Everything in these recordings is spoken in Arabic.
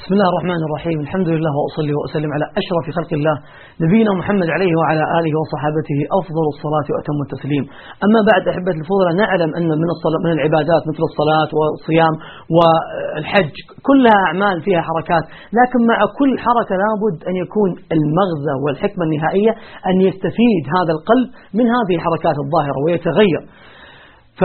بسم الله الرحمن الرحيم. الحمد لله وأصلي وأسلم على أشرف خلق الله نبينا محمد عليه وعلى آله وصحابته أفضل الصلاة وأتم التسليم. أما بعد أحبة الفضلاء نعلم أن من, من العبادات مثل الصلاة والصيام والحج كلها أعمال فيها حركات لكن مع كل حركة لابد أن يكون المغزى والحكمة النهائية أن يستفيد هذا القلب من هذه الحركات الظاهرة ويتغير. ف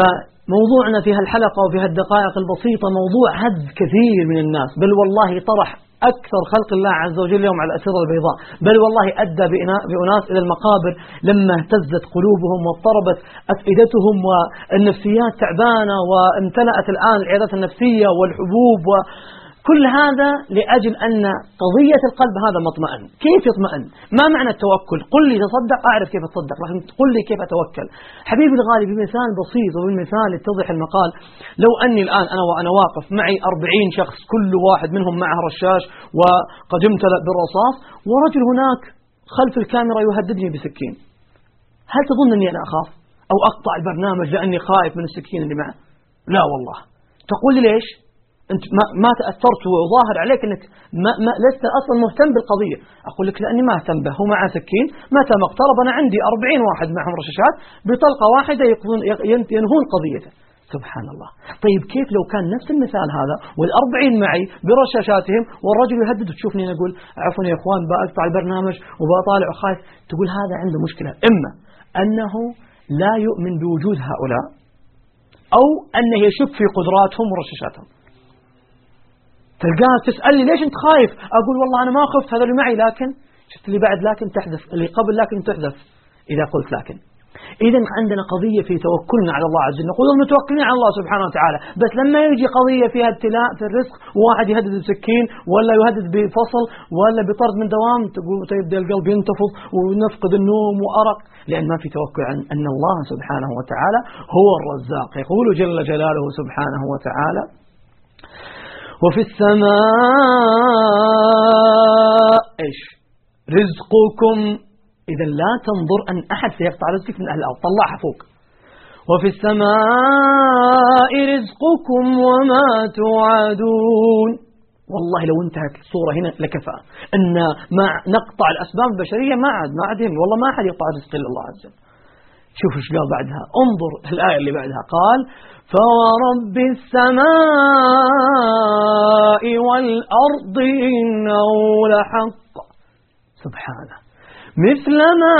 موضوعنا في هالحلقة وفي هالدقائق البسيطة موضوع هز كثير من الناس. بل والله طرح أكثر خلق الله عز وجل اليوم على الأسرة البيضاء. بل والله أدى بأناس إلى المقابر لما اهتزت قلوبهم واضطربت أفئدتهم والنفسيات تعبانة وامتلأت الآن العيادات النفسية والحبوب و كل هذا لأجل أن قضية القلب هذا مطمئن. كيف يطمئن؟ ما معنى التوكل؟ قل لي تصدق أعرف كيف أتصدق لكن قل لي كيف أتوكل. حبيبي الغالي بمثال بسيط وبالمثال يتضح المقال لو أني الآن أنا وأنا واقف معي أربعين شخص كل واحد منهم معه رشاش وقد امتلأ بالرصاص ورجل هناك خلف الكاميرا يهددني بسكين. هل تظن أني أنا أخاف؟ أو أقطع البرنامج لأني خائف من السكين اللي معه؟ لا والله. تقول لي ليش؟ أنت ما, ما تأثرت وظاهر عليك أنك ما, ما لست أصلا مهتم بالقضية. أقول لك لأني ما أهتم به هو معه سكين. متى ما اقترب أنا عندي أربعين واحد معهم رشاشات بطلقة واحدة ينهون قضيته. سبحان الله. طيب كيف لو كان نفس المثال هذا والأربعين معي برشاشاتهم والرجل يهدد؟ تشوفني أقول عفوا يا إخوان بأقطع البرنامج وبطالع وخايف. تقول هذا عنده مشكلة. إما أنه لا يؤمن بوجود هؤلاء أو أنه يشك في قدراتهم ورشاشاتهم. تلقاها تسألني ليش أنت خايف؟ أقول والله أنا ما خفت هذا اللي معي لكن شفت اللي بعد لكن تحذف اللي قبل لكن تحذف. إذا قلت لكن. إذا عندنا قضية في توكلنا على الله عز وجل. نقول متوكلين على الله سبحانه وتعالى. بس لما يجي قضية فيها ابتلاء في الرزق وواحد يهدد بسكين ولا يهدد بفصل ولا بطرد من دوام تقول تبدأ القلب ينتفض ونفقد النوم وأرق. لأن ما في توكل عن أن الله سبحانه وتعالى هو الرزاق. يقول جل جلاله سبحانه وتعالى وفي السماء. إيش؟ رزقكم. إذا لا تنظر أن أحد سيقطع رزقك من أهل الأرض. طلعها فوق. وفي السماء رزقكم وما توعدون. والله لو انتهت الصورة هنا لكفى. أن ما نقطع الأسباب البشرية ما عاد ما عاد والله ما أحد يقطع رزق إلا الله عز وجل. شوف إيش قال بعدها. انظر الآية اللي بعدها. قال فورب السماء والأرض إنه لحق. سبحانه. مثل ما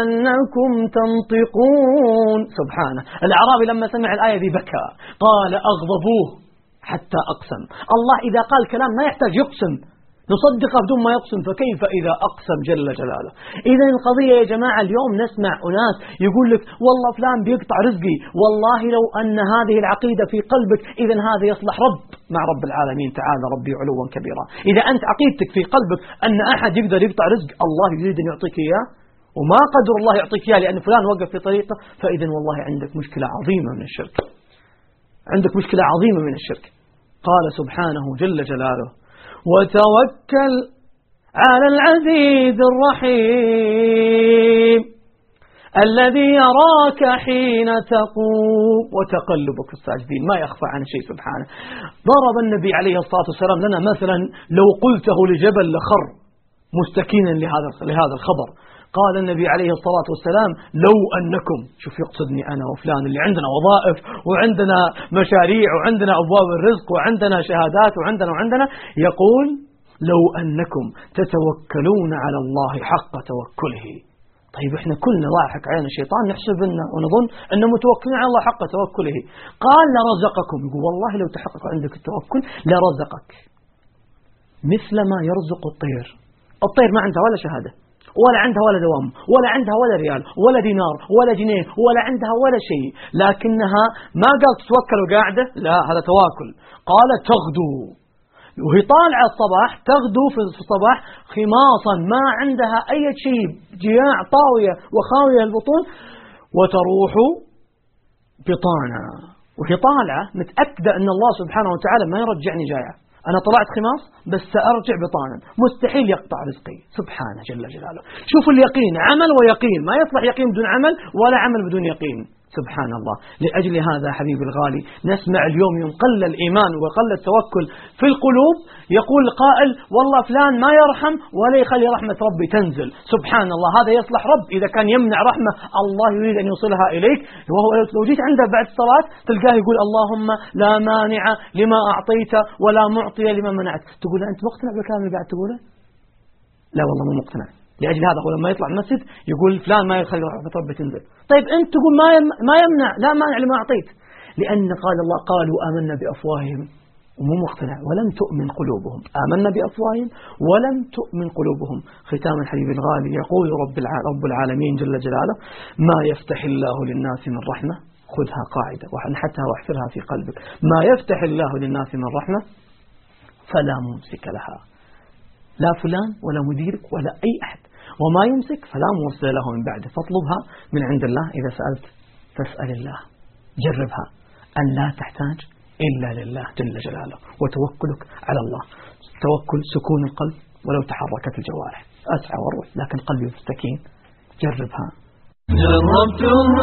أنكم تنطقون. سبحانه. الأعرابي لما سمع الآية دي بكى. قال أغضبوه حتى أقسم. الله إذا قال كلام ما يحتاج يقسم. نصدق بدون ما يقسم فكيف إذا أقسم جل جلاله؟ إذا القضية يا جماعة اليوم نسمع أناس يقول لك والله فلان بيقطع رزقي والله لو أن هذه العقيدة في قلبك إذا هذا يصلح رب مع رب العالمين تعالى ربي علوا كبيرا. إذا أنت عقيدتك في قلبك أن أحد يقدر يقطع رزق الله يريد أن يعطيك إياه وما قدر الله يعطيك إياه لأن فلان وقف في طريقه فإذا والله عندك مشكلة عظيمة من الشرك. عندك مشكلة عظيمة من الشرك. قال سبحانه جل جلاله وتوكل على العزيز الرحيم الذي يراك حين تقوم. وتقلبك في الساجدين ما يخفى عن شيء سبحانه. ضرب النبي عليه الصلاة والسلام لنا مثلا لو قلته لجبل لخر. مستكينا لهذا لهذا الخبر. قال النبي عليه الصلاة والسلام لو أنكم شوف يقصدني أنا وفلان اللي عندنا وظائف وعندنا مشاريع وعندنا أبواب الرزق وعندنا شهادات وعندنا وعندنا يقول لو أنكم تتوكلون على الله حق توكله. طيب إحنا كلنا ضاحك علينا الشيطان نحسب انه ونظن انه متوكلين على الله حق توكله. قال لرزقكم يقول والله لو تحقق عندك التوكل لرزقك. مثل ما يرزق الطير. الطير ما عندها ولا شهادة ولا عندها ولا دوام ولا عندها ولا ريال ولا دينار ولا جنيه ولا عندها ولا شيء. لكنها ما قالت تتوكل وقاعدة لا هذا تواكل. قالت تغدو. وهي طالعة الصباح تغدو في الصباح خماصا ما عندها أي شيء جياع طاوية وخاوية البطون. وتروح بطانا وهي طالعة متأكدة أن الله سبحانه وتعالى ما يرجعني جاية أنا طلعت خماس بس سأرجع بطانا مستحيل يقطع رزقي. سبحانه جل جلاله. شوفوا اليقين. عمل ويقين. ما يصلح يقين بدون عمل ولا عمل بدون يقين. سبحان الله. لأجل هذا حبيبي الغالي نسمع اليوم يوم قل الإيمان وقل التوكل في القلوب يقول القائل والله فلان ما يرحم ولا يخلي رحمة ربي تنزل. سبحان الله هذا يصلح رب. إذا كان يمنع رحمة الله يريد أن يوصلها إليك. وهو لو جيت عنده بعد الصلاة تلقاه يقول اللهم لا مانع لما أعطيت ولا معطي لما منعت. تقول أنت مقتنع بالكلام اللي قاعد تقوله؟ لا والله مو مقتنع. لأجل هذا هو لما يطلع المسجد يقول فلان ما يخلي رحمة ربي تنزل. طيب أنت تقول ما ما يمنع لا مانع لما أعطيت. لأن قال الله قالوا آمنا بأفواههم ومو مقتنع ولم تؤمن قلوبهم. آمنا بأفواههم ولم تؤمن قلوبهم. ختام الحبيب الغالي يقول رب رب العالمين جل جلاله ما يفتح الله للناس من رحمة؟ خذها قاعدة حتى واحفرها في قلبك. ما يفتح الله للناس من رحمة؟ فلا ممسك لها. لا فلان ولا مديرك ولا أي أحد. وما يمسك فلا مرسل له من بعده فاطلبها من عند الله. إذا سألت فاسأل الله. جربها. أن لا تحتاج إلا لله جل جلاله. وتوكلك على الله. توكل سكون القلب ولو تحركت الجوارح. أسعى وأروح لكن قلبي مستكين. جربها. جربتها.